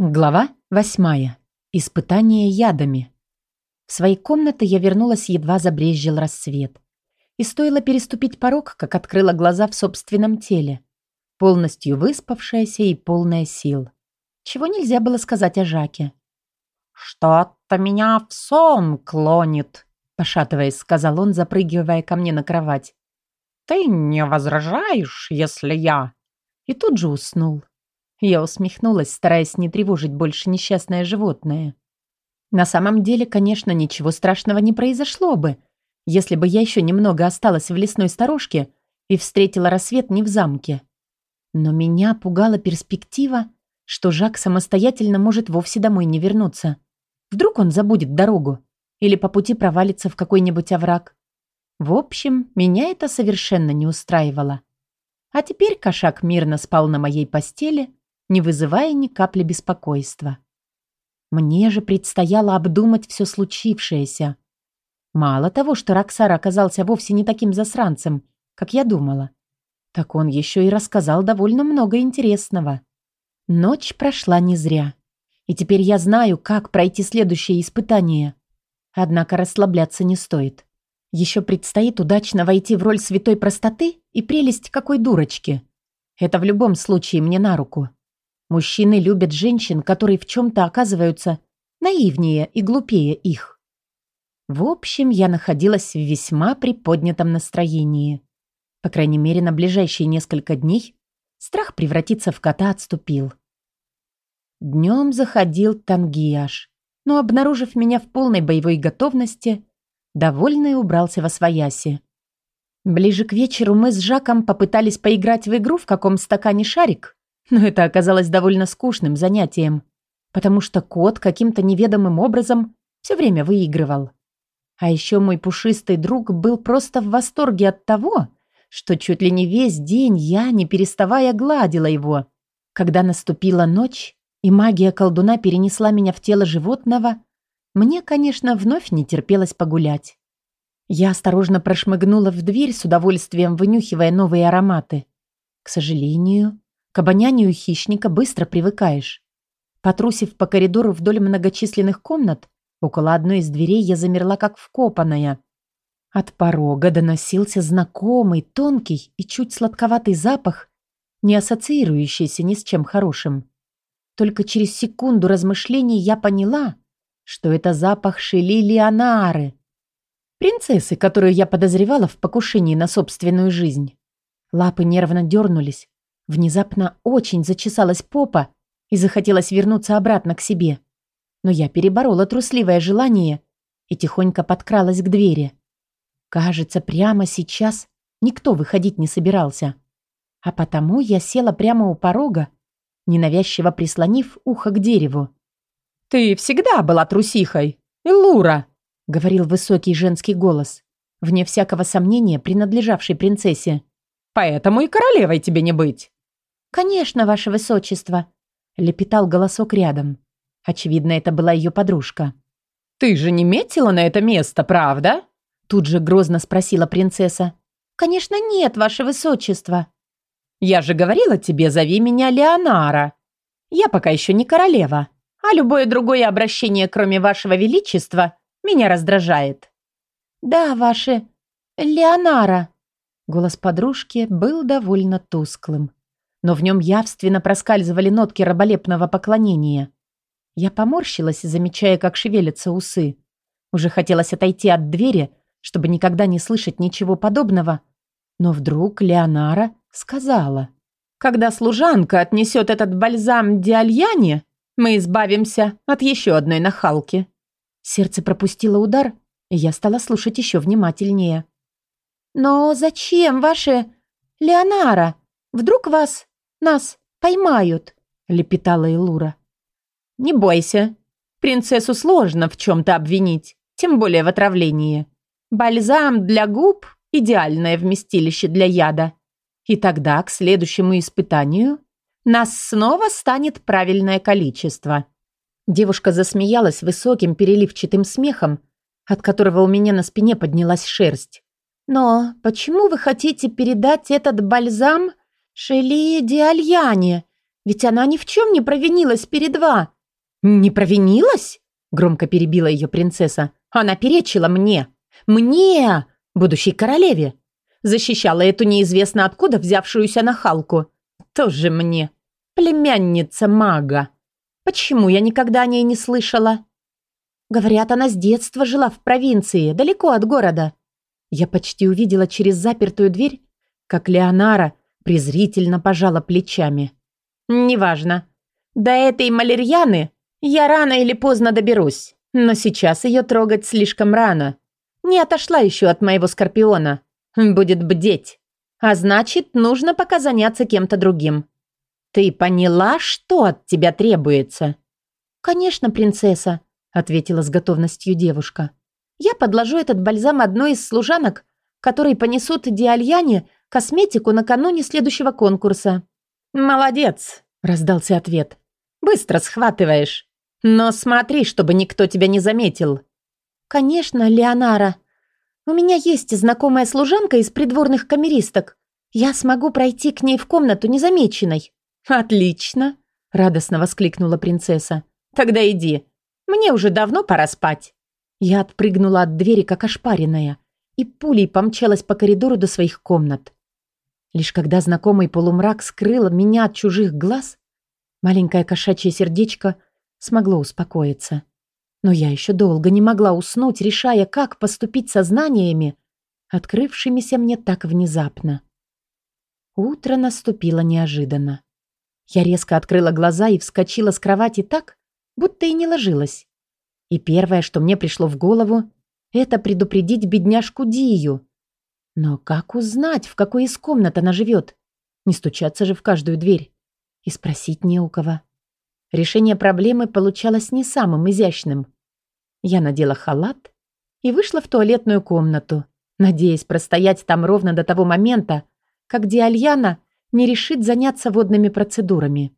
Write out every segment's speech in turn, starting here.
Глава восьмая. Испытание ядами. В свои комнаты я вернулась, едва забрезжил рассвет. И стоило переступить порог, как открыла глаза в собственном теле. Полностью выспавшаяся и полная сил. Чего нельзя было сказать о Жаке. «Что-то меня в сон клонит», — пошатываясь, сказал он, запрыгивая ко мне на кровать. «Ты не возражаешь, если я...» И тут же уснул. Я усмехнулась, стараясь не тревожить больше несчастное животное. На самом деле, конечно, ничего страшного не произошло бы, если бы я еще немного осталась в лесной сторожке и встретила рассвет не в замке. Но меня пугала перспектива, что Жак самостоятельно может вовсе домой не вернуться. Вдруг он забудет дорогу или по пути провалится в какой-нибудь овраг. В общем, меня это совершенно не устраивало. А теперь кошак мирно спал на моей постели, не вызывая ни капли беспокойства. Мне же предстояло обдумать все случившееся. Мало того, что Роксар оказался вовсе не таким засранцем, как я думала, так он еще и рассказал довольно много интересного. Ночь прошла не зря. И теперь я знаю, как пройти следующее испытание. Однако расслабляться не стоит. Еще предстоит удачно войти в роль святой простоты и прелесть какой дурочки. Это в любом случае мне на руку. Мужчины любят женщин, которые в чем-то оказываются наивнее и глупее их. В общем, я находилась в весьма приподнятом настроении. По крайней мере, на ближайшие несколько дней страх превратиться в кота отступил. Днем заходил Тангияш, но, обнаружив меня в полной боевой готовности, довольный убрался во свояси. Ближе к вечеру мы с Жаком попытались поиграть в игру «В каком стакане шарик», но это оказалось довольно скучным занятием, потому что кот каким-то неведомым образом все время выигрывал. А еще мой пушистый друг был просто в восторге от того, что чуть ли не весь день я, не переставая, гладила его. Когда наступила ночь, и магия колдуна перенесла меня в тело животного, мне, конечно, вновь не терпелось погулять. Я осторожно прошмыгнула в дверь с удовольствием, вынюхивая новые ароматы. К сожалению, к обонянию хищника быстро привыкаешь. Потрусив по коридору вдоль многочисленных комнат, около одной из дверей я замерла как вкопанная. От порога доносился знакомый, тонкий и чуть сладковатый запах, не ассоциирующийся ни с чем хорошим. Только через секунду размышлений я поняла, что это запах Шели Леонары, принцессы, которую я подозревала в покушении на собственную жизнь. Лапы нервно дернулись, Внезапно очень зачесалась попа и захотелось вернуться обратно к себе. Но я переборола трусливое желание и тихонько подкралась к двери. Кажется, прямо сейчас никто выходить не собирался. А потому я села прямо у порога, ненавязчиво прислонив ухо к дереву. «Ты всегда была трусихой, Лура!» — говорил высокий женский голос, вне всякого сомнения принадлежавший принцессе. «Поэтому и королевой тебе не быть!» «Конечно, ваше высочество», — лепетал голосок рядом. Очевидно, это была ее подружка. «Ты же не метила на это место, правда?» Тут же грозно спросила принцесса. «Конечно нет, ваше высочество». «Я же говорила тебе, зови меня Леонара. Я пока еще не королева, а любое другое обращение, кроме вашего величества, меня раздражает». «Да, ваше... Леонара». Голос подружки был довольно тусклым но в нем явственно проскальзывали нотки раболепного поклонения. Я поморщилась, замечая, как шевелятся усы. Уже хотелось отойти от двери, чтобы никогда не слышать ничего подобного, но вдруг Леонара сказала. «Когда служанка отнесет этот бальзам Диальяне, мы избавимся от еще одной нахалки». Сердце пропустило удар, и я стала слушать еще внимательнее. «Но зачем ваши... Леонара? Вдруг вас нас поймают», — лепетала Элура. «Не бойся. Принцессу сложно в чем-то обвинить, тем более в отравлении. Бальзам для губ — идеальное вместилище для яда. И тогда, к следующему испытанию, нас снова станет правильное количество». Девушка засмеялась высоким переливчатым смехом, от которого у меня на спине поднялась шерсть. «Но почему вы хотите передать этот бальзам Шели Диальяне, Ведь она ни в чем не провинилась перед два. «Не провинилась?» — громко перебила ее принцесса. «Она перечила мне. Мне, будущей королеве. Защищала эту неизвестно откуда взявшуюся нахалку. Тоже мне. Племянница мага. Почему я никогда о ней не слышала?» Говорят, она с детства жила в провинции, далеко от города. Я почти увидела через запертую дверь, как Леонара презрительно пожала плечами. «Неважно. До этой малерьяны я рано или поздно доберусь, но сейчас ее трогать слишком рано. Не отошла еще от моего скорпиона. Будет бдеть. А значит, нужно пока заняться кем-то другим. Ты поняла, что от тебя требуется?» «Конечно, принцесса», — ответила с готовностью девушка. «Я подложу этот бальзам одной из служанок, которые понесут Диальяне косметику накануне следующего конкурса». «Молодец», — раздался ответ. «Быстро схватываешь. Но смотри, чтобы никто тебя не заметил». «Конечно, Леонара. У меня есть знакомая служанка из придворных камеристок. Я смогу пройти к ней в комнату незамеченной». «Отлично!» — радостно воскликнула принцесса. «Тогда иди. Мне уже давно пора спать». Я отпрыгнула от двери, как ошпаренная, и пулей помчалась по коридору до своих комнат. Лишь когда знакомый полумрак скрыл меня от чужих глаз, маленькое кошачье сердечко смогло успокоиться. Но я еще долго не могла уснуть, решая, как поступить со знаниями, открывшимися мне так внезапно. Утро наступило неожиданно. Я резко открыла глаза и вскочила с кровати так, будто и не ложилась. И первое, что мне пришло в голову, это предупредить бедняжку Дию. Но как узнать, в какой из комнат она живет? Не стучаться же в каждую дверь. И спросить не у кого. Решение проблемы получалось не самым изящным. Я надела халат и вышла в туалетную комнату, надеясь простоять там ровно до того момента, как Диальяна не решит заняться водными процедурами.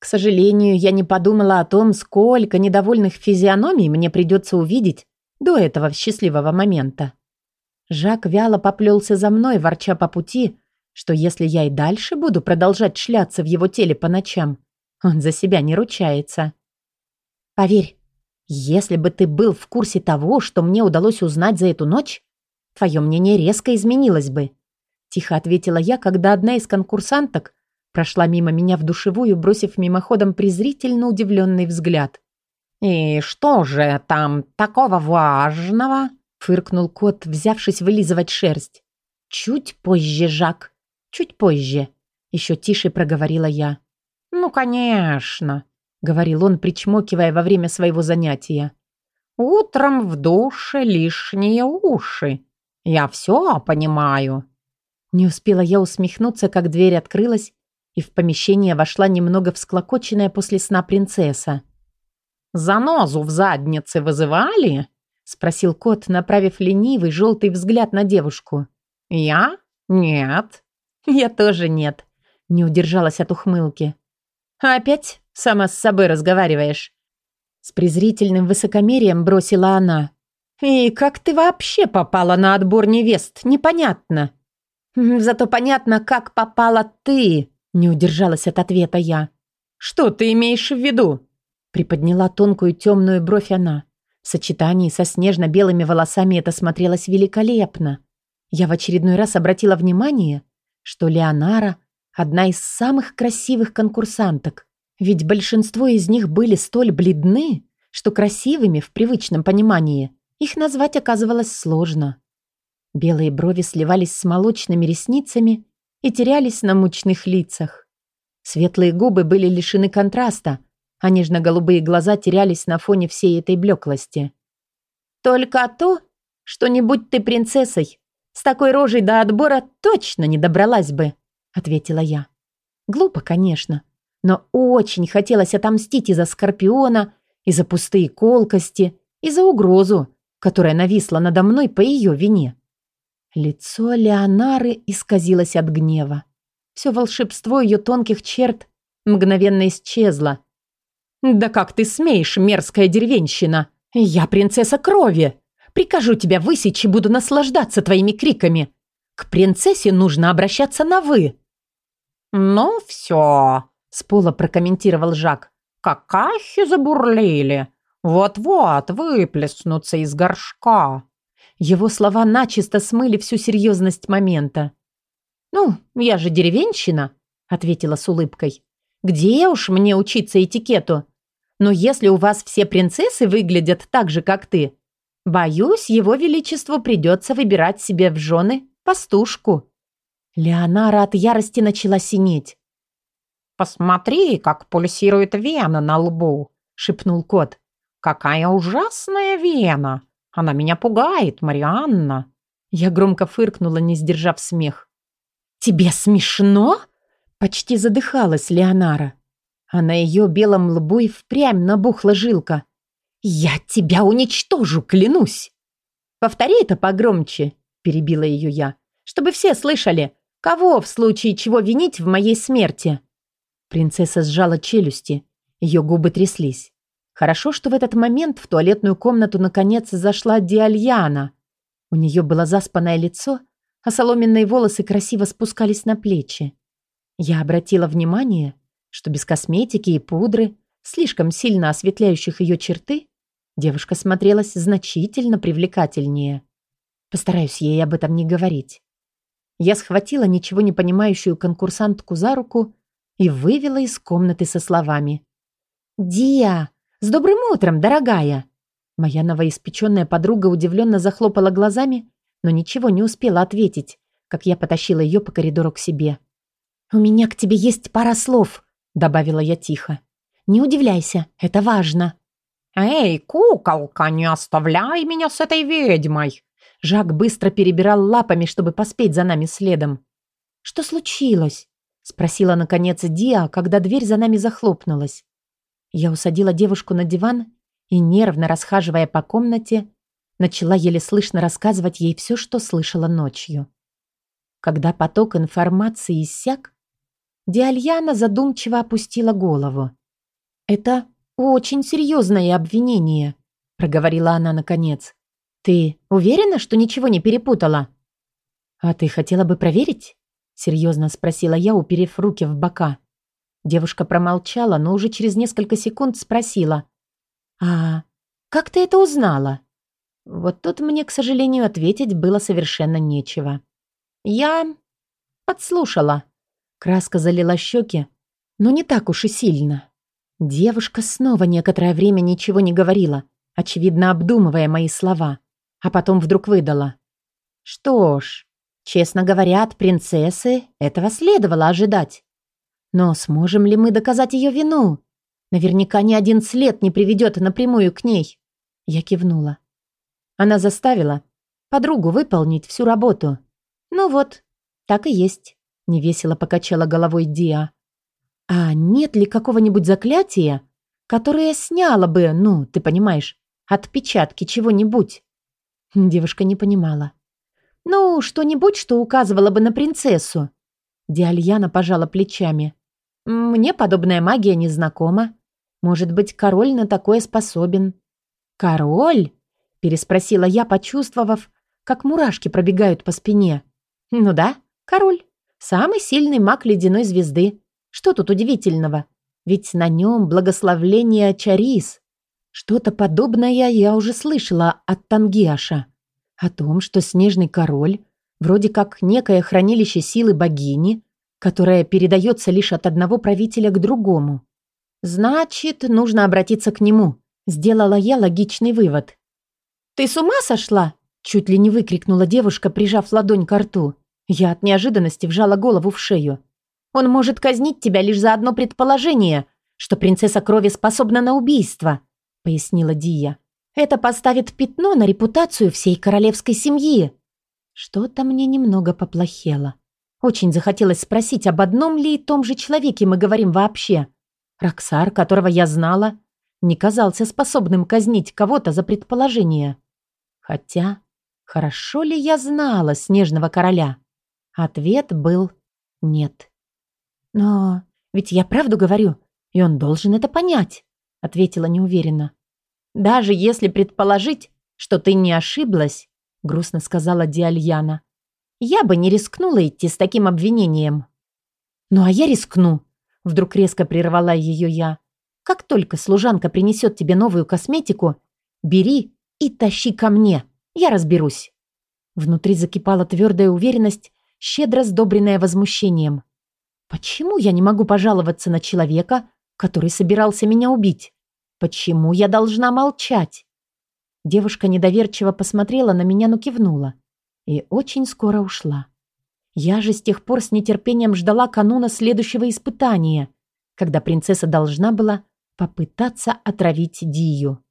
К сожалению, я не подумала о том, сколько недовольных физиономий мне придется увидеть до этого счастливого момента. Жак вяло поплелся за мной, ворча по пути, что если я и дальше буду продолжать шляться в его теле по ночам, он за себя не ручается. Поверь, если бы ты был в курсе того, что мне удалось узнать за эту ночь, твое мнение резко изменилось бы. Тихо ответила я, когда одна из конкурсанток прошла мимо меня в душевую, бросив мимоходом презрительно удивленный взгляд. «И что же там такого важного?» — фыркнул кот, взявшись вылизывать шерсть. «Чуть позже, Жак, чуть позже», — еще тише проговорила я. «Ну, конечно», — говорил он, причмокивая во время своего занятия. «Утром в душе лишние уши. Я все понимаю». Не успела я усмехнуться, как дверь открылась, и в помещение вошла немного всклокоченная после сна принцесса. «Занозу в заднице вызывали?» — спросил кот, направив ленивый желтый взгляд на девушку. «Я? Нет». «Я тоже нет», — не удержалась от ухмылки. «Опять сама с собой разговариваешь?» С презрительным высокомерием бросила она. «И как ты вообще попала на отбор невест, непонятно». «Зато понятно, как попала ты», — не удержалась от ответа я. «Что ты имеешь в виду?» Приподняла тонкую темную бровь она. В сочетании со снежно-белыми волосами это смотрелось великолепно. Я в очередной раз обратила внимание, что Леонара — одна из самых красивых конкурсанток, ведь большинство из них были столь бледны, что красивыми в привычном понимании их назвать оказывалось сложно. Белые брови сливались с молочными ресницами и терялись на мучных лицах. Светлые губы были лишены контраста, а нежно-голубые глаза терялись на фоне всей этой блеклости. «Только то, что не будь ты принцессой, с такой рожей до отбора точно не добралась бы», — ответила я. Глупо, конечно, но очень хотелось отомстить и за Скорпиона, и за пустые колкости, и за угрозу, которая нависла надо мной по ее вине. Лицо Леонары исказилось от гнева. Все волшебство ее тонких черт мгновенно исчезло. «Да как ты смеешь, мерзкая деревенщина! Я принцесса крови! Прикажу тебя высечь и буду наслаждаться твоими криками! К принцессе нужно обращаться на «вы». «Ну все, С пола прокомментировал Жак. «Какахи забурлили! Вот-вот выплеснутся из горшка!» Его слова начисто смыли всю серьезность момента. «Ну, я же деревенщина», — ответила с улыбкой. «Где уж мне учиться этикету? Но если у вас все принцессы выглядят так же, как ты, боюсь, его величеству придется выбирать себе в жены пастушку». Леонара от ярости начала синеть. «Посмотри, как пульсирует вена на лбу», — шепнул кот. «Какая ужасная вена! Она меня пугает, Марианна!» Я громко фыркнула, не сдержав смех. «Тебе смешно?» Почти задыхалась Леонара. А на ее белом лбу и впрямь набухла жилка. «Я тебя уничтожу, клянусь!» «Повтори это погромче», — перебила ее я, «чтобы все слышали, кого в случае чего винить в моей смерти». Принцесса сжала челюсти, ее губы тряслись. Хорошо, что в этот момент в туалетную комнату наконец зашла Диальяна. У нее было заспанное лицо, а соломенные волосы красиво спускались на плечи. Я обратила внимание, что без косметики и пудры, слишком сильно осветляющих ее черты, девушка смотрелась значительно привлекательнее. Постараюсь ей об этом не говорить. Я схватила ничего не понимающую конкурсантку за руку и вывела из комнаты со словами. «Диа, с добрым утром, дорогая!» Моя новоиспеченная подруга удивленно захлопала глазами, но ничего не успела ответить, как я потащила ее по коридору к себе. «У меня к тебе есть пара слов», — добавила я тихо. «Не удивляйся, это важно». «Эй, куколка, не оставляй меня с этой ведьмой!» Жак быстро перебирал лапами, чтобы поспеть за нами следом. «Что случилось?» Спросила, наконец, Диа, когда дверь за нами захлопнулась. Я усадила девушку на диван и, нервно расхаживая по комнате, начала еле слышно рассказывать ей все, что слышала ночью. Когда поток информации иссяк, Диальяна задумчиво опустила голову. «Это очень серьезное обвинение», — проговорила она наконец. «Ты уверена, что ничего не перепутала?» «А ты хотела бы проверить?» Серьезно спросила я, уперев руки в бока. Девушка промолчала, но уже через несколько секунд спросила. «А как ты это узнала?» Вот тут мне, к сожалению, ответить было совершенно нечего. «Я подслушала». Краска залила щеки, но не так уж и сильно. Девушка снова некоторое время ничего не говорила, очевидно обдумывая мои слова, а потом вдруг выдала. «Что ж, Честно говоря, от принцессы этого следовало ожидать. Но сможем ли мы доказать ее вину? Наверняка ни один след не приведет напрямую к ней. Я кивнула. Она заставила подругу выполнить всю работу. Ну вот, так и есть. Невесело покачала головой Диа. А нет ли какого-нибудь заклятия, которое сняло бы, ну, ты понимаешь, отпечатки чего-нибудь? Девушка не понимала. «Ну, что-нибудь, что указывало бы на принцессу». Диальяна пожала плечами. «Мне подобная магия не знакома. Может быть, король на такое способен». «Король?» – переспросила я, почувствовав, как мурашки пробегают по спине. «Ну да, король. Самый сильный маг ледяной звезды. Что тут удивительного? Ведь на нем благословление Чарис. Что-то подобное я уже слышала от Тангиаша. О том, что снежный король вроде как некое хранилище силы богини, которое передается лишь от одного правителя к другому. Значит, нужно обратиться к нему. Сделала я логичный вывод. «Ты с ума сошла?» Чуть ли не выкрикнула девушка, прижав ладонь к рту. Я от неожиданности вжала голову в шею. «Он может казнить тебя лишь за одно предположение, что принцесса крови способна на убийство», пояснила Дия. Это поставит пятно на репутацию всей королевской семьи. Что-то мне немного поплохело. Очень захотелось спросить, об одном ли и том же человеке мы говорим вообще. Роксар, которого я знала, не казался способным казнить кого-то за предположение. Хотя, хорошо ли я знала снежного короля? Ответ был нет. «Но ведь я правду говорю, и он должен это понять», — ответила неуверенно. «Даже если предположить, что ты не ошиблась», — грустно сказала Диальяна, «я бы не рискнула идти с таким обвинением». «Ну а я рискну», — Вдруг резко прервала ее я. «Как только служанка принесет тебе новую косметику, бери и тащи ко мне. Я разберусь». Внутри закипала твердая уверенность, щедро сдобренная возмущением. «Почему я не могу пожаловаться на человека, который собирался меня убить? Почему я должна молчать?» Девушка недоверчиво посмотрела на меня, но кивнула. И очень скоро ушла. Я же с тех пор с нетерпением ждала кануна следующего испытания, когда принцесса должна была попытаться отравить Дию.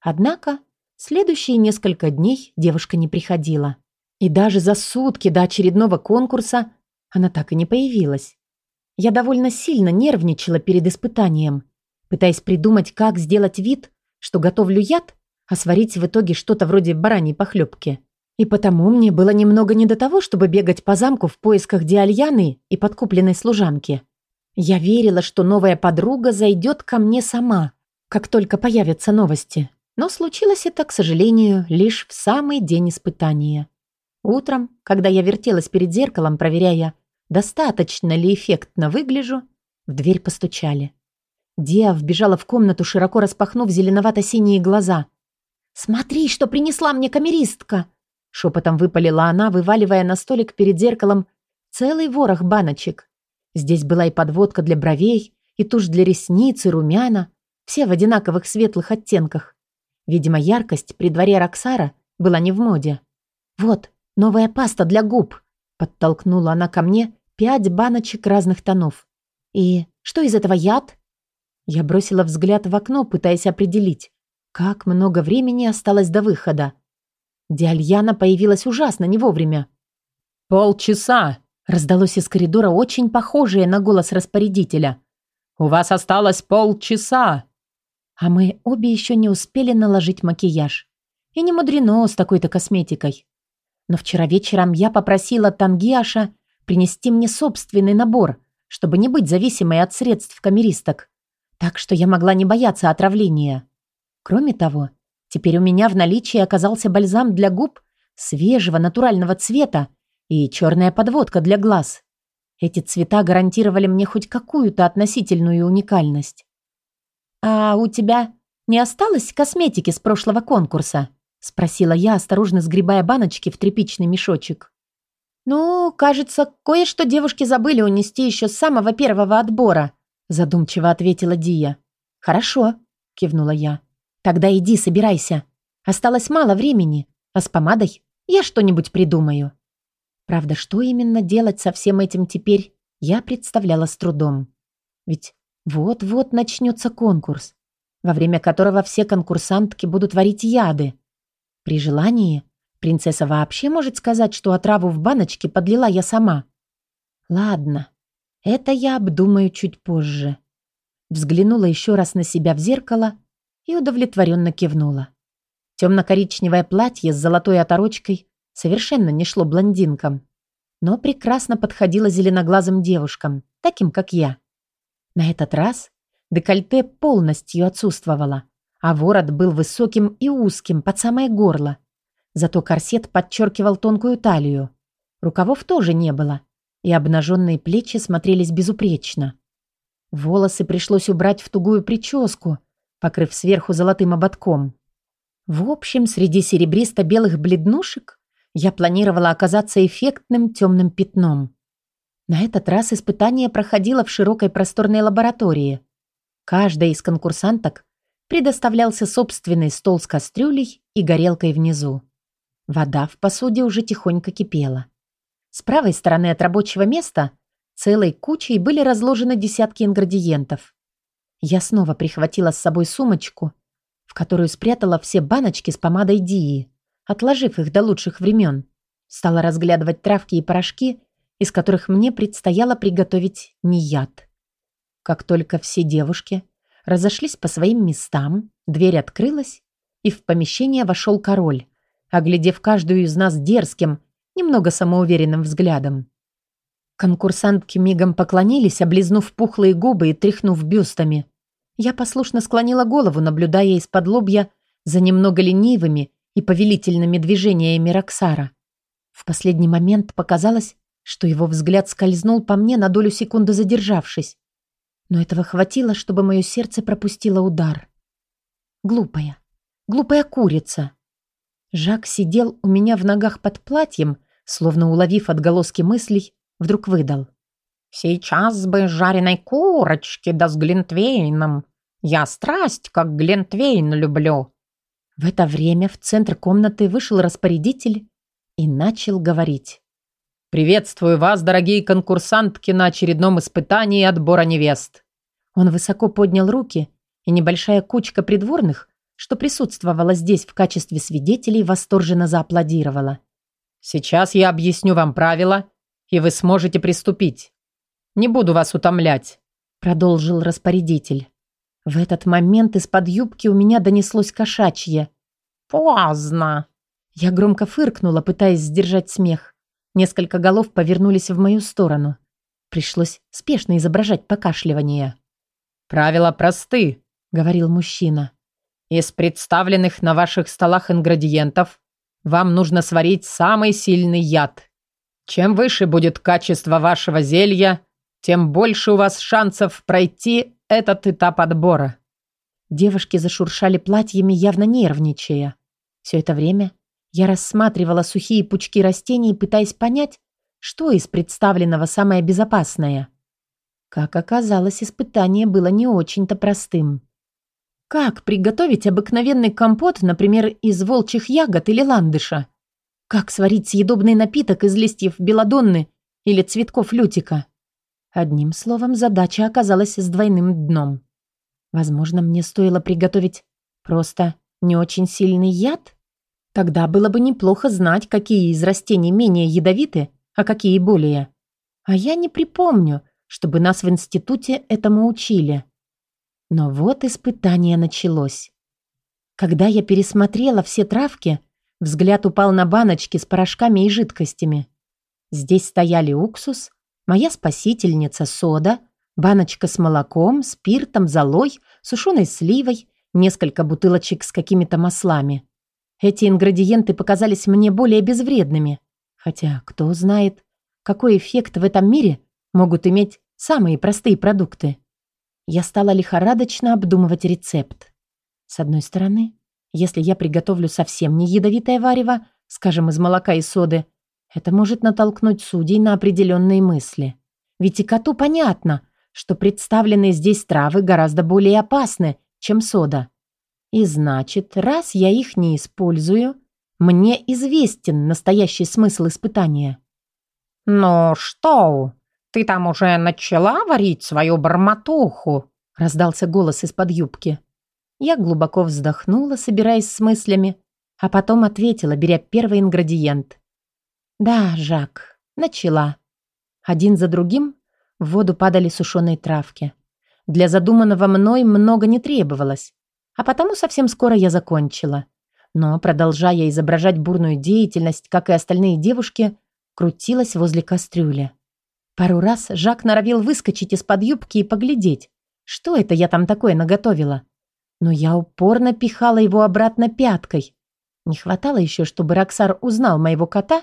Однако следующие несколько дней девушка не приходила. И даже за сутки до очередного конкурса она так и не появилась. Я довольно сильно нервничала перед испытанием, пытаясь придумать, как сделать вид, что готовлю яд, а сварить в итоге что-то вроде бараньей похлебки. И потому мне было немного не до того, чтобы бегать по замку в поисках Диальяны и подкупленной служанки. Я верила, что новая подруга зайдет ко мне сама, как только появятся новости. Но случилось это, к сожалению, лишь в самый день испытания. Утром, когда я вертелась перед зеркалом, проверяя, достаточно ли эффектно выгляжу, в дверь постучали. Диа вбежала в комнату, широко распахнув зеленовато-синие глаза. «Смотри, что принесла мне камеристка!» Шепотом выпалила она, вываливая на столик перед зеркалом целый ворох баночек. Здесь была и подводка для бровей, и тушь для ресниц, и румяна, все в одинаковых светлых оттенках. Видимо, яркость при дворе Роксара была не в моде. «Вот, новая паста для губ», — подтолкнула она ко мне пять баночек разных тонов. «И что из этого яд?» Я бросила взгляд в окно, пытаясь определить, как много времени осталось до выхода. Диальяна появилась ужасно не вовремя. «Полчаса!» — раздалось из коридора очень похожее на голос распорядителя. «У вас осталось полчаса!» А мы обе еще не успели наложить макияж. И не мудрено с такой-то косметикой. Но вчера вечером я попросила Тангиаша принести мне собственный набор, чтобы не быть зависимой от средств камеристок. Так что я могла не бояться отравления. Кроме того, Теперь у меня в наличии оказался бальзам для губ свежего натурального цвета и черная подводка для глаз. Эти цвета гарантировали мне хоть какую-то относительную уникальность. «А у тебя не осталось косметики с прошлого конкурса?» — спросила я, осторожно сгребая баночки в тряпичный мешочек. «Ну, кажется, кое-что девушки забыли унести еще с самого первого отбора», — задумчиво ответила Дия. «Хорошо», — кивнула я. «Тогда иди, собирайся. Осталось мало времени, а с помадой я что-нибудь придумаю». Правда, что именно делать со всем этим теперь, я представляла с трудом. Ведь вот-вот начнется конкурс, во время которого все конкурсантки будут варить яды. При желании принцесса вообще может сказать, что отраву в баночке подлила я сама. Ладно, это я обдумаю чуть позже. Взглянула еще раз на себя в зеркало и удовлетворенно кивнула. Темно-коричневое платье с золотой оторочкой совершенно не шло блондинкам, но прекрасно подходило зеленоглазым девушкам, таким как я. На этот раз декольте полностью отсутствовало, а ворот был высоким и узким под самое горло. Зато корсет подчеркивал тонкую талию. Рукавов тоже не было, и обнаженные плечи смотрелись безупречно. Волосы пришлось убрать в тугую прическу, покрыв сверху золотым ободком. В общем, среди серебристо-белых бледнушек я планировала оказаться эффектным темным пятном. На этот раз испытание проходило в широкой просторной лаборатории. Каждая из конкурсанток предоставлялся собственный стол с кастрюлей и горелкой внизу. Вода в посуде уже тихонько кипела. С правой стороны от рабочего места целой кучей были разложены десятки ингредиентов. Я снова прихватила с собой сумочку, в которую спрятала все баночки с помадой Дии, отложив их до лучших времен. Стала разглядывать травки и порошки, из которых мне предстояло приготовить не яд. Как только все девушки разошлись по своим местам, дверь открылась, и в помещение вошел король, оглядев каждую из нас дерзким, немного самоуверенным взглядом. Конкурсантки мигом поклонились, облизнув пухлые губы и тряхнув бюстами. Я послушно склонила голову, наблюдая из-под лобья за немного ленивыми и повелительными движениями Роксара. В последний момент показалось, что его взгляд скользнул по мне на долю секунды задержавшись. Но этого хватило, чтобы мое сердце пропустило удар. Глупая, глупая курица. Жак сидел у меня в ногах под платьем, словно уловив отголоски мыслей, вдруг выдал. «Сейчас бы жареной курочки да с глинтвейном. Я страсть, как глинтвейн люблю». В это время в центр комнаты вышел распорядитель и начал говорить. «Приветствую вас, дорогие конкурсантки, на очередном испытании отбора невест». Он высоко поднял руки, и небольшая кучка придворных, что присутствовала здесь в качестве свидетелей, восторженно зааплодировала. «Сейчас я объясню вам правила, и вы сможете приступить. Не буду вас утомлять», — продолжил распорядитель. В этот момент из-под юбки у меня донеслось кошачье. «Поздно!» Я громко фыркнула, пытаясь сдержать смех. Несколько голов повернулись в мою сторону. Пришлось спешно изображать покашливание. «Правила просты», — говорил мужчина. «Из представленных на ваших столах ингредиентов вам нужно сварить самый сильный яд. Чем выше будет качество вашего зелья, тем больше у вас шансов пройти этот этап отбора». Девушки зашуршали платьями, явно нервничая. Все это время я рассматривала сухие пучки растений, пытаясь понять, что из представленного самое безопасное. Как оказалось, испытание было не очень-то простым. Как приготовить обыкновенный компот, например, из волчьих ягод или ландыша? Как сварить съедобный напиток из листьев белодонны или цветков лютика? Одним словом, задача оказалась с двойным дном. Возможно, мне стоило приготовить просто не очень сильный яд? Тогда было бы неплохо знать, какие из растений менее ядовиты, а какие более. А я не припомню, чтобы нас в институте этому учили. Но вот испытание началось. Когда я пересмотрела все травки, взгляд упал на баночки с порошками и жидкостями. Здесь стояли уксус, моя спасительница сода, баночка с молоком, спиртом, золой, сушеной сливой, несколько бутылочек с какими-то маслами. Эти ингредиенты показались мне более безвредными. Хотя, кто знает, какой эффект в этом мире могут иметь самые простые продукты. Я стала лихорадочно обдумывать рецепт. С одной стороны, если я приготовлю совсем не ядовитое варево, скажем, из молока и соды, это может натолкнуть судей на определенные мысли. Ведь и коту понятно, что представленные здесь травы гораздо более опасны, чем сода. И значит, раз я их не использую, мне известен настоящий смысл испытания. «Ну что, ты там уже начала варить свою барматуху?» раздался голос из-под юбки. Я глубоко вздохнула, собираясь с мыслями, а потом ответила, беря первый ингредиент. «Да, Жак, начала». Один за другим в воду падали сушеные травки. Для задуманного мной много не требовалось. А потому совсем скоро я закончила. Но, продолжая изображать бурную деятельность, как и остальные девушки, крутилась возле кастрюли. Пару раз Жак норовил выскочить из-под юбки и поглядеть, что это я там такое наготовила. Но я упорно пихала его обратно пяткой. Не хватало еще, чтобы Роксар узнал моего кота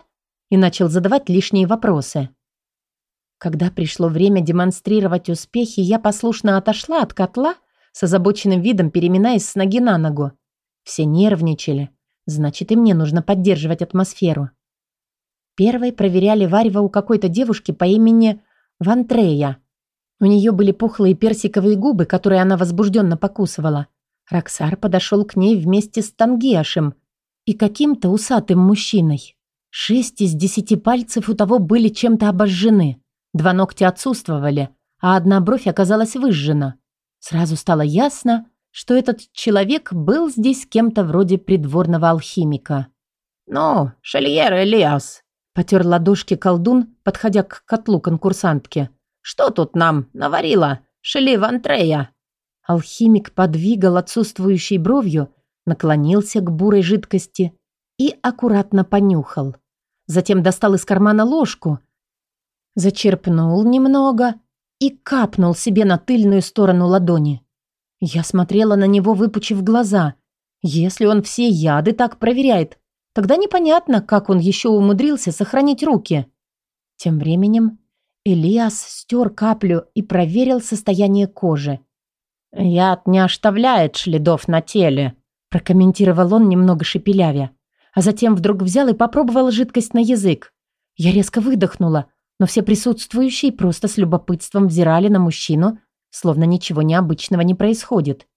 и начал задавать лишние вопросы. Когда пришло время демонстрировать успехи, я послушно отошла от котла с озабоченным видом переминаясь с ноги на ногу. Все нервничали. Значит, и мне нужно поддерживать атмосферу. Первой проверяли варево у какой-то девушки по имени Вантрея. У нее были пухлые персиковые губы, которые она возбужденно покусывала. Роксар подошел к ней вместе с Тангиашем и каким-то усатым мужчиной. Шесть из десяти пальцев у того были чем-то обожжены. Два ногтя отсутствовали, а одна бровь оказалась выжжена. Сразу стало ясно, что этот человек был здесь кем-то вроде придворного алхимика. «Ну, Шельер Элиас», — потер ладошки колдун, подходя к котлу конкурсантки. «Что тут нам наварила Шели Вантрея?» Алхимик подвигал отсутствующей бровью, наклонился к бурой жидкости и аккуратно понюхал. Затем достал из кармана ложку, зачерпнул немного и капнул себе на тыльную сторону ладони. Я смотрела на него, выпучив глаза. Если он все яды так проверяет, тогда непонятно, как он еще умудрился сохранить руки. Тем временем Элиас стер каплю и проверил состояние кожи. «Яд не оставляет следов на теле», прокомментировал он немного шепелявя, а затем вдруг взял и попробовал жидкость на язык. Я резко выдохнула, но все присутствующие просто с любопытством взирали на мужчину, словно ничего необычного не происходит.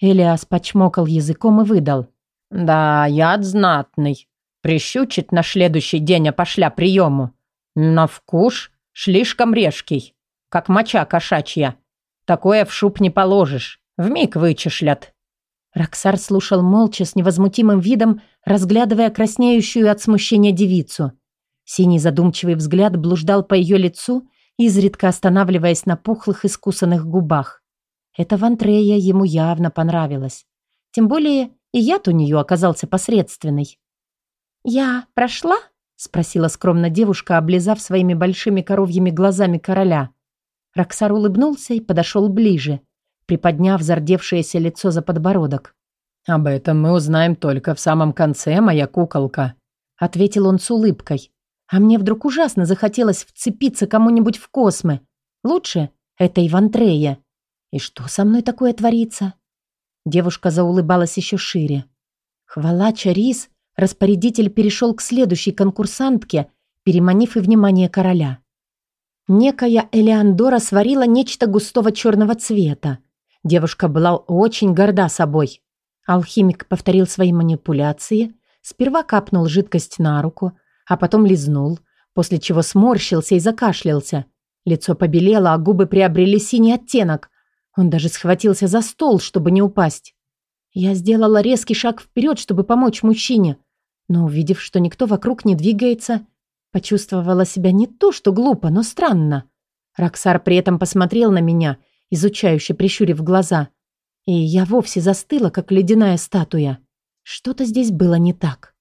Элиас почмокал языком и выдал. «Да, яд знатный. Прищучит на следующий день опошля приему. На вкус слишком решкий, как моча кошачья. Такое в шуб не положишь, вмиг вычешлят». Роксар слушал молча с невозмутимым видом, разглядывая краснеющую от смущения девицу. Синий задумчивый взгляд блуждал по ее лицу, изредка останавливаясь на пухлых искусанных губах. Эта Вантрея ему явно понравилась. Тем более и яд у нее оказался посредственный. «Я прошла?» — спросила скромно девушка, облизав своими большими коровьими глазами короля. Роксар улыбнулся и подошел ближе, приподняв зардевшееся лицо за подбородок. «Об этом мы узнаем только в самом конце, моя куколка», — ответил он с улыбкой. А мне вдруг ужасно захотелось вцепиться кому-нибудь в космы. Лучше это Ивантрея. И что со мной такое творится? Девушка заулыбалась еще шире. Хвала Чарис, распорядитель перешел к следующей конкурсантке, переманив и внимание короля. Некая Элеандора сварила нечто густого черного цвета. Девушка была очень горда собой. Алхимик повторил свои манипуляции, сперва капнул жидкость на руку, а потом лизнул, после чего сморщился и закашлялся. Лицо побелело, а губы приобрели синий оттенок. Он даже схватился за стол, чтобы не упасть. Я сделала резкий шаг вперед, чтобы помочь мужчине, но, увидев, что никто вокруг не двигается, почувствовала себя не то, что глупо, но странно. Роксар при этом посмотрел на меня, изучающе прищурив глаза, и я вовсе застыла, как ледяная статуя. Что-то здесь было не так.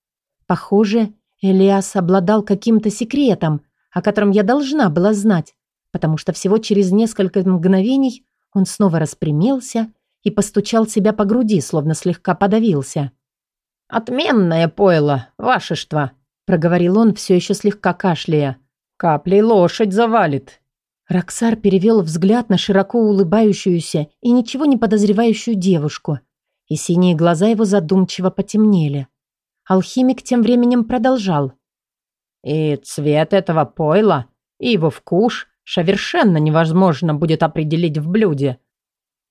Похоже, Элиас обладал каким-то секретом, о котором я должна была знать, потому что всего через несколько мгновений он снова распрямился и постучал себя по груди, словно слегка подавился. «Отменное пойло, вашество», — проговорил он, все еще слегка кашляя. «Каплей лошадь завалит». Роксар перевел взгляд на широко улыбающуюся и ничего не подозревающую девушку, и синие глаза его задумчиво потемнели. Алхимик тем временем продолжал. «И цвет этого пойла, и его вкус совершенно невозможно будет определить в блюде,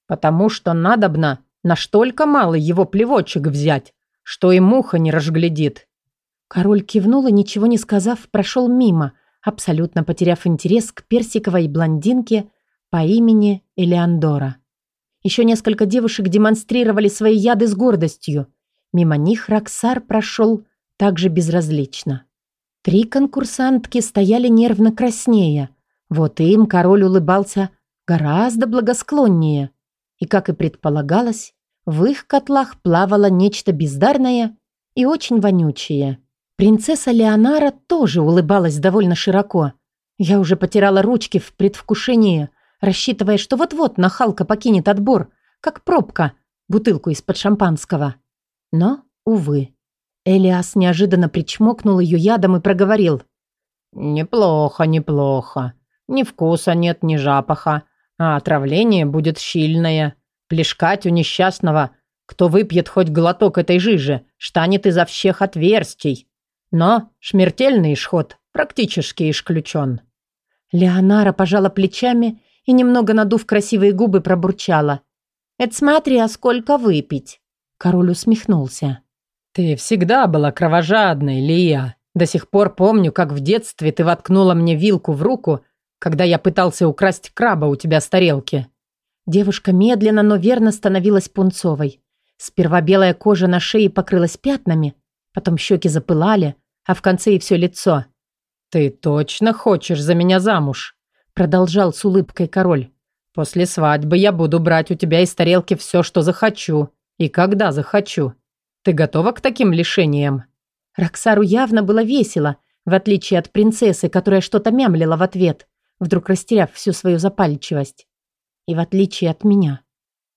потому что надобно настолько мало его плевочек взять, что и муха не разглядит». Король кивнул и, ничего не сказав, прошел мимо, абсолютно потеряв интерес к персиковой блондинке по имени Элеандора. Еще несколько девушек демонстрировали свои яды с гордостью, Мимо них Роксар прошел также безразлично. Три конкурсантки стояли нервно краснее. Вот им король улыбался гораздо благосклоннее. И, как и предполагалось, в их котлах плавало нечто бездарное и очень вонючее. Принцесса Леонара тоже улыбалась довольно широко. Я уже потирала ручки в предвкушении, рассчитывая, что вот-вот нахалка покинет отбор, как пробка, бутылку из-под шампанского. Но, увы. Элиас неожиданно причмокнул ее ядом и проговорил. «Неплохо, неплохо. Ни вкуса нет, ни запаха, а отравление будет щильное. Плешкать у несчастного, кто выпьет хоть глоток этой жижи, штанет изо всех отверстий. Но смертельный исход практически исключен». Леонара пожала плечами и, немного надув красивые губы, пробурчала. «Это смотри, а сколько выпить?» Король усмехнулся. «Ты всегда была кровожадной, Лия. До сих пор помню, как в детстве ты воткнула мне вилку в руку, когда я пытался украсть краба у тебя с тарелки». Девушка медленно, но верно становилась пунцовой. Сперва белая кожа на шее покрылась пятнами, потом щеки запылали, а в конце и все лицо. «Ты точно хочешь за меня замуж?» Продолжал с улыбкой король. «После свадьбы я буду брать у тебя из тарелки все, что захочу. И когда захочу. Ты готова к таким лишениям?» Роксару явно было весело, в отличие от принцессы, которая что-то мямлила в ответ, вдруг растеряв всю свою запальчивость. И в отличие от меня.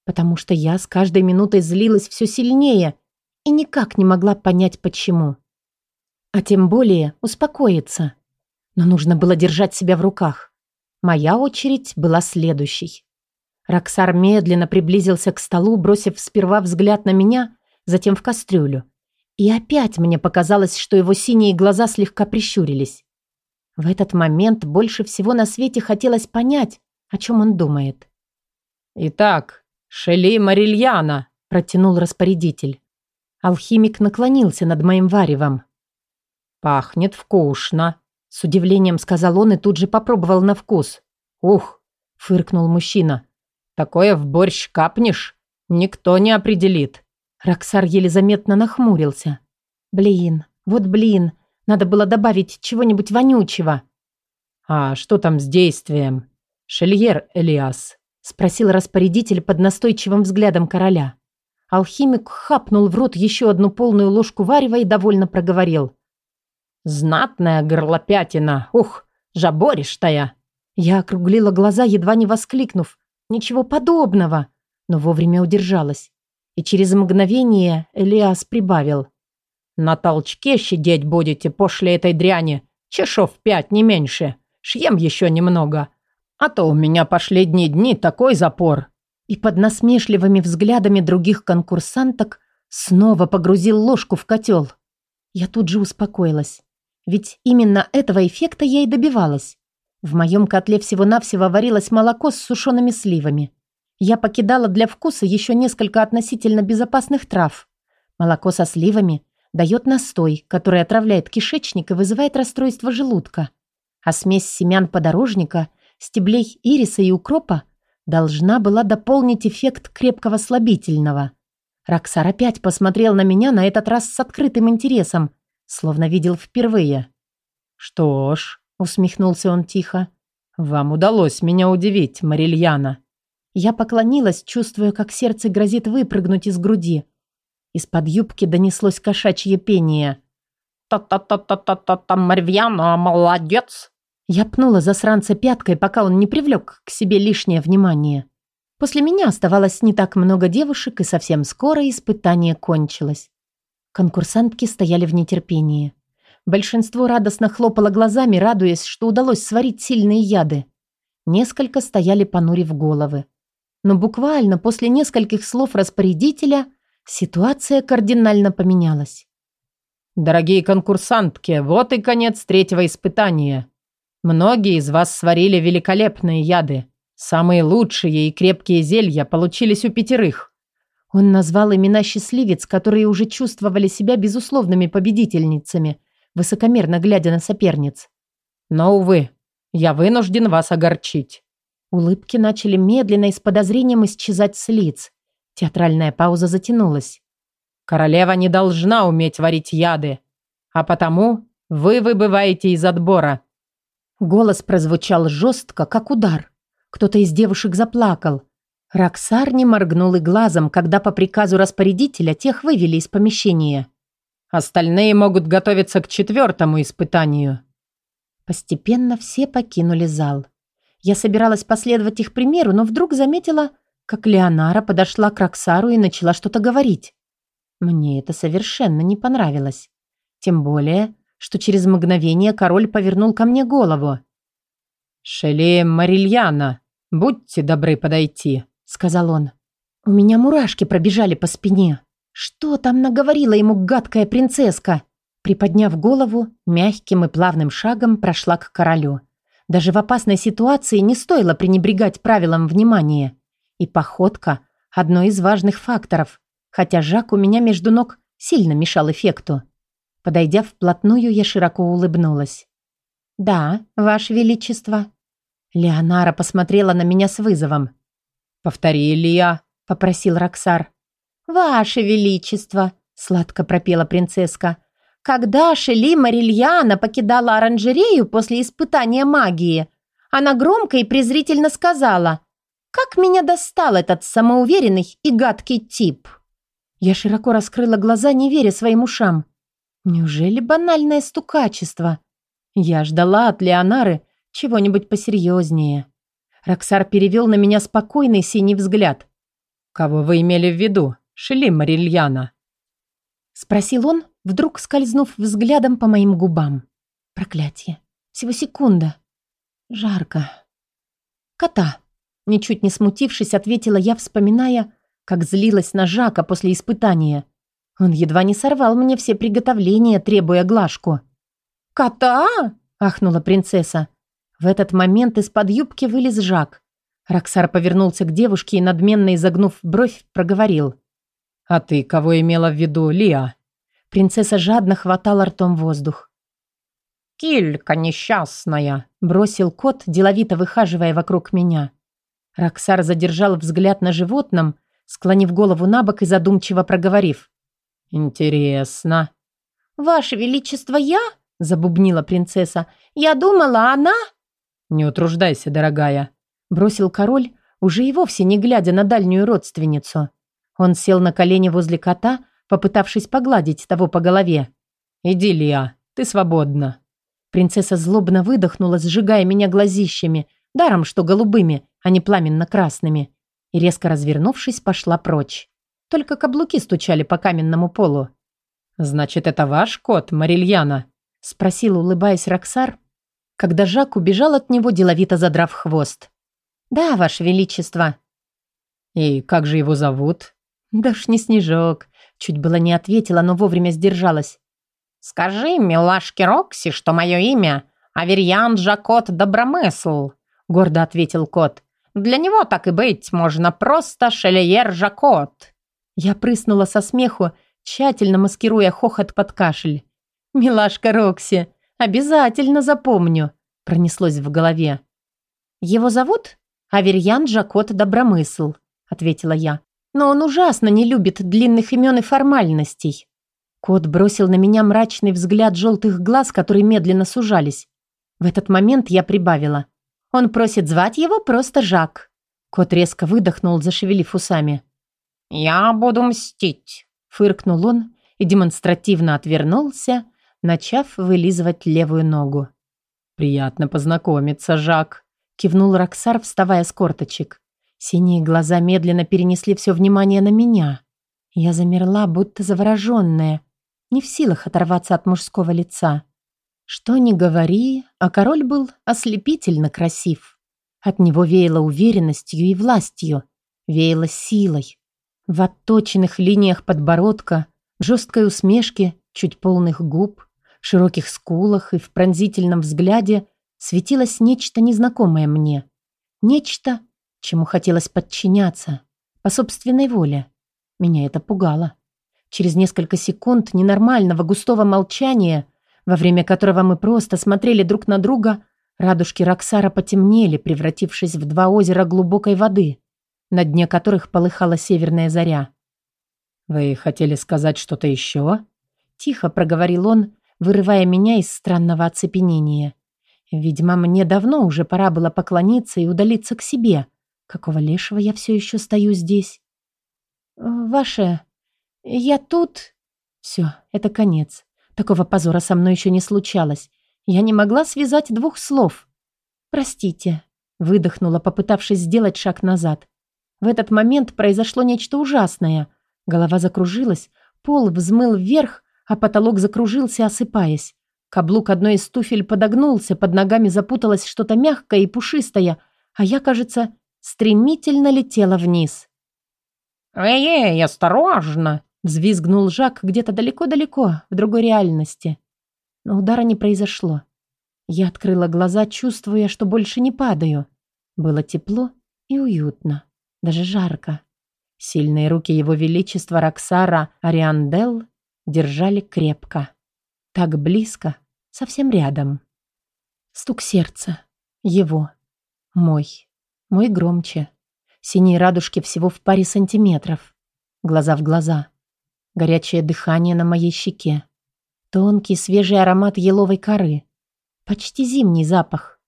Потому что я с каждой минутой злилась все сильнее и никак не могла понять, почему. А тем более успокоиться. Но нужно было держать себя в руках. Моя очередь была следующей. Роксар медленно приблизился к столу, бросив сперва взгляд на меня, затем в кастрюлю. И опять мне показалось, что его синие глаза слегка прищурились. В этот момент больше всего на свете хотелось понять, о чем он думает. «Итак, Шели Марильяна», – протянул распорядитель. Алхимик наклонился над моим варевом. «Пахнет вкусно», – с удивлением сказал он и тут же попробовал на вкус. «Ух!» – фыркнул мужчина. «Такое в борщ капнешь, никто не определит». Роксар еле заметно нахмурился. «Блин, вот блин, надо было добавить чего-нибудь вонючего». «А что там с действием? Шельер Элиас?» – спросил распорядитель под настойчивым взглядом короля. Алхимик хапнул в рот еще одну полную ложку варева и довольно проговорил. «Знатная горлопятина! Ух, жаборишь-то Я округлила глаза, едва не воскликнув. «Ничего подобного!» Но вовремя удержалась. И через мгновение Элиас прибавил. «На толчке щадеть будете после этой дряни. Чешов пять, не меньше. Шьем еще немного. А то у меня последние дни такой запор и под насмешливыми взглядами других конкурсанток снова погрузил ложку в котел. Я тут же успокоилась. Ведь именно этого эффекта я и добивалась. В моем котле всего-навсего варилось молоко с сушеными сливами. Я покидала для вкуса еще несколько относительно безопасных трав. Молоко со сливами дает настой, который отравляет кишечник и вызывает расстройство желудка. А смесь семян подорожника, стеблей ириса и укропа должна была дополнить эффект крепкого слабительного. Роксар опять посмотрел на меня на этот раз с открытым интересом, словно видел впервые. «Что ж», — усмехнулся он тихо, — «вам удалось меня удивить, Марильяна». Я поклонилась, чувствуя, как сердце грозит выпрыгнуть из груди. Из-под юбки донеслось кошачье пение. «Та-та-та-та-та-та, Марьяна, молодец!» Я пнула засранца пяткой, пока он не привлек к себе лишнее внимание. После меня оставалось не так много девушек, и совсем скоро испытание кончилось. Конкурсантки стояли в нетерпении. Большинство радостно хлопало глазами, радуясь, что удалось сварить сильные яды. Несколько стояли понурив головы. Но буквально после нескольких слов распорядителя ситуация кардинально поменялась. «Дорогие конкурсантки, вот и конец третьего испытания», Многие из вас сварили великолепные яды. Самые лучшие и крепкие зелья получились у пятерых. Он назвал имена счастливец, которые уже чувствовали себя безусловными победительницами, высокомерно глядя на соперниц. Но, увы, я вынужден вас огорчить. Улыбки начали медленно и с подозрением исчезать с лиц. Театральная пауза затянулась. Королева не должна уметь варить яды, а потому вы выбываете из отбора. Голос прозвучал жестко, как удар. Кто-то из девушек заплакал. Роксар не моргнул и глазом, когда по приказу распорядителя тех вывели из помещения. Остальные могут готовиться к четвертому испытанию. Постепенно все покинули зал. Я собиралась последовать их примеру, но вдруг заметила, как Леонара подошла к Роксару и начала что-то говорить. Мне это совершенно не понравилось. Тем более, что через мгновение король повернул ко мне голову. «Шеле Марильяна, будьте добры подойти», — сказал он. У меня мурашки пробежали по спине. Что там наговорила ему гадкая принцесска? Приподняв голову, мягким и плавным шагом прошла к королю. Даже в опасной ситуации не стоило пренебрегать правилам внимания. И походка – одно из важных факторов, хотя Жак у меня между ног сильно мешал эффекту. Подойдя вплотную, я широко улыбнулась. «Да, Ваше Величество». Леонара посмотрела на меня с вызовом. «Повтори, Илья», — попросил Роксар. «Ваше Величество», — сладко пропела принцесска. «Когда Шели Марильяна покидала оранжерею после испытания магии, она громко и презрительно сказала, «Как меня достал этот самоуверенный и гадкий тип!» Я широко раскрыла глаза, не веря своим ушам. Неужели банальное стукачество? Я ждала от Леонары чего-нибудь посерьезнее. Роксар перевел на меня спокойный синий взгляд. «Кого вы имели в виду, Шели Марильяна?» Спросил он, вдруг скользнув взглядом по моим губам. Проклятие. Всего секунда. Жарко. «Кота». Ничуть не смутившись, ответила я, вспоминая, как злилась на Жака после испытания. Он едва не сорвал мне все приготовления, требуя глажку. «Кота?» – ахнула принцесса. В этот момент из-под юбки вылез Жак. Роксар повернулся к девушке и, надменно изогнув бровь, проговорил. «А ты кого имела в виду, Лиа?» Принцесса жадно хватала ртом воздух. «Килька несчастная!» – бросил кот, деловито выхаживая вокруг меня. Роксар задержал взгляд на животном, склонив голову на бок и задумчиво проговорив. «Интересно». «Ваше Величество, я?» – забубнила принцесса. «Я думала, она...» «Не утруждайся, дорогая», – бросил король, уже и вовсе не глядя на дальнюю родственницу. Он сел на колени возле кота, попытавшись погладить того по голове. «Иди, Лиа, ты свободна». Принцесса злобно выдохнула, сжигая меня глазищами, даром что голубыми, а не пламенно-красными, и, резко развернувшись, пошла прочь. Только каблуки стучали по каменному полу. «Значит, это ваш кот, Марильяна?» – спросил, улыбаясь Роксар, когда Жак убежал от него, деловито задрав хвост. «Да, ваше величество». «И как же его зовут?» «Да уж не Снежок». Чуть было не ответила, но вовремя сдержалась. «Скажи милашке Рокси, что мое имя Аверьян Жакот Добромысл», гордо ответил кот. «Для него, так и быть, можно просто Шелеер Жакот». Я прыснула со смеху, тщательно маскируя хохот под кашель. «Милашка Рокси, обязательно запомню», пронеслось в голове. «Его зовут Аверьян Жакот Добромысл», ответила я. «Но он ужасно не любит длинных имен и формальностей». Кот бросил на меня мрачный взгляд желтых глаз, которые медленно сужались. В этот момент я прибавила. «Он просит звать его просто Жак». Кот резко выдохнул, зашевелив усами. «Я буду мстить», — фыркнул он и демонстративно отвернулся, начав вылизывать левую ногу. «Приятно познакомиться, Жак», — кивнул Роксар, вставая с корточек. Синие глаза медленно перенесли все внимание на меня. Я замерла, будто завороженная, не в силах оторваться от мужского лица. Что ни говори, а король был ослепительно красив. От него веяло уверенностью и властью, веяло силой. В отточенных линиях подбородка, жесткой усмешке, чуть полных губ, широких скулах и в пронзительном взгляде светилось нечто незнакомое мне. Нечто, чему хотелось подчиняться, по собственной воле. Меня это пугало. Через несколько секунд ненормального густого молчания, во время которого мы просто смотрели друг на друга, радужки Роксара потемнели, превратившись в два озера глубокой воды на дне которых полыхала северная заря. «Вы хотели сказать что-то еще?» Тихо проговорил он, вырывая меня из странного оцепенения. Видимо, мне давно уже пора было поклониться и удалиться к себе. Какого лешего я все еще стою здесь? «Ваше... Я тут...» Все, это конец. Такого позора со мной еще не случалось. Я не могла связать двух слов. «Простите», — выдохнула, попытавшись сделать шаг назад. В этот момент произошло нечто ужасное. Голова закружилась, пол взмыл вверх, а потолок закружился, осыпаясь. Каблук одной из туфель подогнулся, под ногами запуталось что-то мягкое и пушистое, а я, кажется, стремительно летела вниз. «Эй-эй, осторожно!» — взвизгнул Жак где-то далеко-далеко, в другой реальности. Но удара не произошло. Я открыла глаза, чувствуя, что больше не падаю. Было тепло и уютно даже жарко. Сильные руки его величества Роксара Ариандел держали крепко. Так близко, совсем рядом. Стук сердца. Его. Мой. Мой громче. Синие радужки всего в паре сантиметров. Глаза в глаза. Горячее дыхание на моей щеке. Тонкий свежий аромат еловой коры. Почти зимний запах.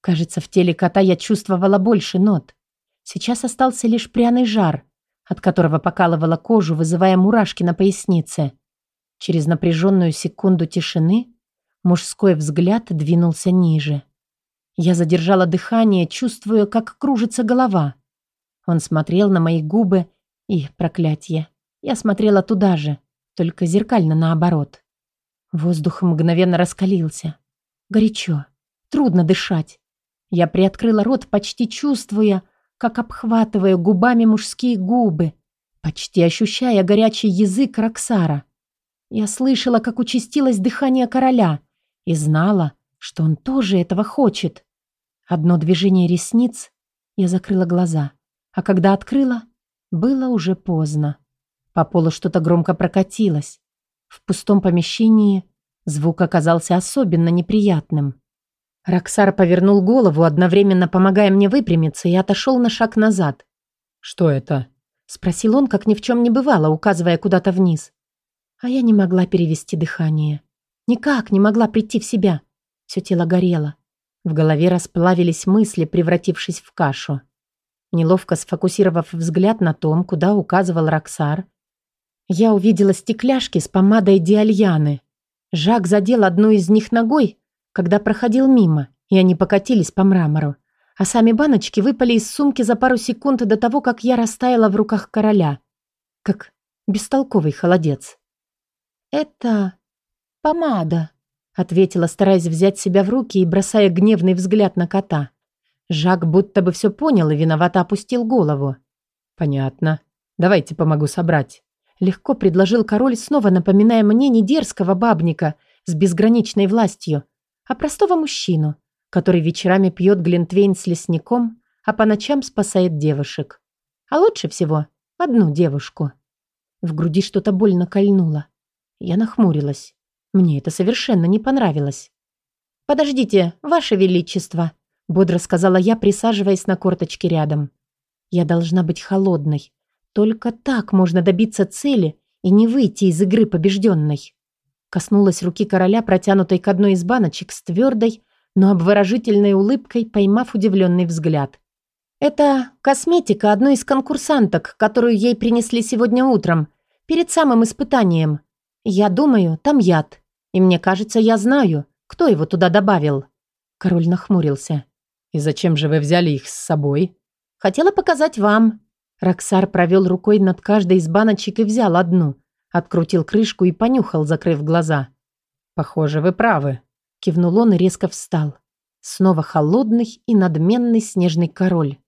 Кажется, в теле кота я чувствовала больше нот. Сейчас остался лишь пряный жар, от которого покалывала кожу, вызывая мурашки на пояснице. Через напряженную секунду тишины мужской взгляд двинулся ниже. Я задержала дыхание, чувствуя, как кружится голова. Он смотрел на мои губы и, проклятие, я смотрела туда же, только зеркально наоборот. Воздух мгновенно раскалился. Горячо, трудно дышать. Я приоткрыла рот, почти чувствуя, как обхватываю губами мужские губы, почти ощущая горячий язык Роксара. Я слышала, как участилось дыхание короля, и знала, что он тоже этого хочет. Одно движение ресниц, я закрыла глаза, а когда открыла, было уже поздно. По полу что-то громко прокатилось. В пустом помещении звук оказался особенно неприятным. Роксар повернул голову, одновременно помогая мне выпрямиться, и отошел на шаг назад. «Что это?» — спросил он, как ни в чем не бывало, указывая куда-то вниз. А я не могла перевести дыхание. Никак не могла прийти в себя. Все тело горело. В голове расплавились мысли, превратившись в кашу. Неловко сфокусировав взгляд на том, куда указывал Роксар, я увидела стекляшки с помадой Диальяны. Жак задел одну из них ногой, когда проходил мимо, и они покатились по мрамору. А сами баночки выпали из сумки за пару секунд до того, как я растаяла в руках короля. Как бестолковый холодец. «Это помада», — ответила, стараясь взять себя в руки и бросая гневный взгляд на кота. Жак будто бы все понял и виновато опустил голову. «Понятно. Давайте помогу собрать». Легко предложил король, снова напоминая мне не дерзкого бабника с безграничной властью, а простого мужчину, который вечерами пьет глинтвейн с лесником, а по ночам спасает девушек. А лучше всего одну девушку. В груди что-то больно кольнуло. Я нахмурилась. Мне это совершенно не понравилось. «Подождите, Ваше Величество», — бодро сказала я, присаживаясь на корточке рядом. «Я должна быть холодной. Только так можно добиться цели и не выйти из игры побежденной». Коснулась руки короля, протянутой к одной из баночек с твердой, но обворожительной улыбкой, поймав удивленный взгляд. «Это косметика одной из конкурсанток, которую ей принесли сегодня утром, перед самым испытанием. Я думаю, там яд. И мне кажется, я знаю, кто его туда добавил». Король нахмурился. «И зачем же вы взяли их с собой?» «Хотела показать вам». Роксар провел рукой над каждой из баночек и взял одну, Открутил крышку и понюхал, закрыв глаза. «Похоже, вы правы», — кивнул он и резко встал. Снова холодный и надменный снежный король.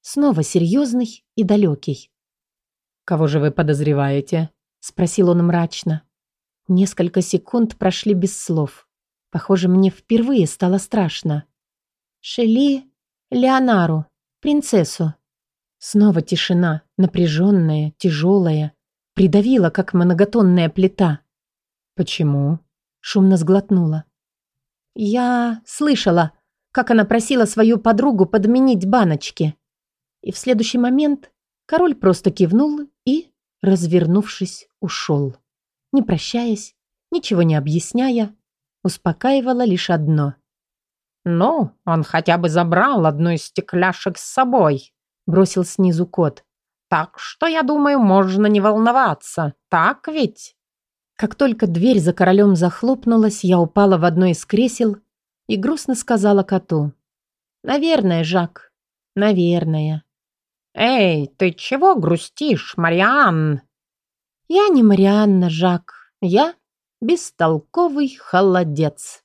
Снова серьезный и далекий. «Кого же вы подозреваете?» — спросил он мрачно. Несколько секунд прошли без слов. Похоже, мне впервые стало страшно. «Шели Леонару, принцессу». Снова тишина, напряженная, тяжелая придавила, как многотонная плита. «Почему?» — шумно сглотнула. «Я слышала, как она просила свою подругу подменить баночки». И в следующий момент король просто кивнул и, развернувшись, ушел. Не прощаясь, ничего не объясняя, успокаивала лишь одно. «Ну, он хотя бы забрал одну из стекляшек с собой», — бросил снизу кот. Так что, я думаю, можно не волноваться. Так ведь? Как только дверь за королем захлопнулась, я упала в одно из кресел и грустно сказала коту. «Наверное, Жак, наверное». «Эй, ты чего грустишь, Мариан?» «Я не Марианна, Жак. Я бестолковый холодец».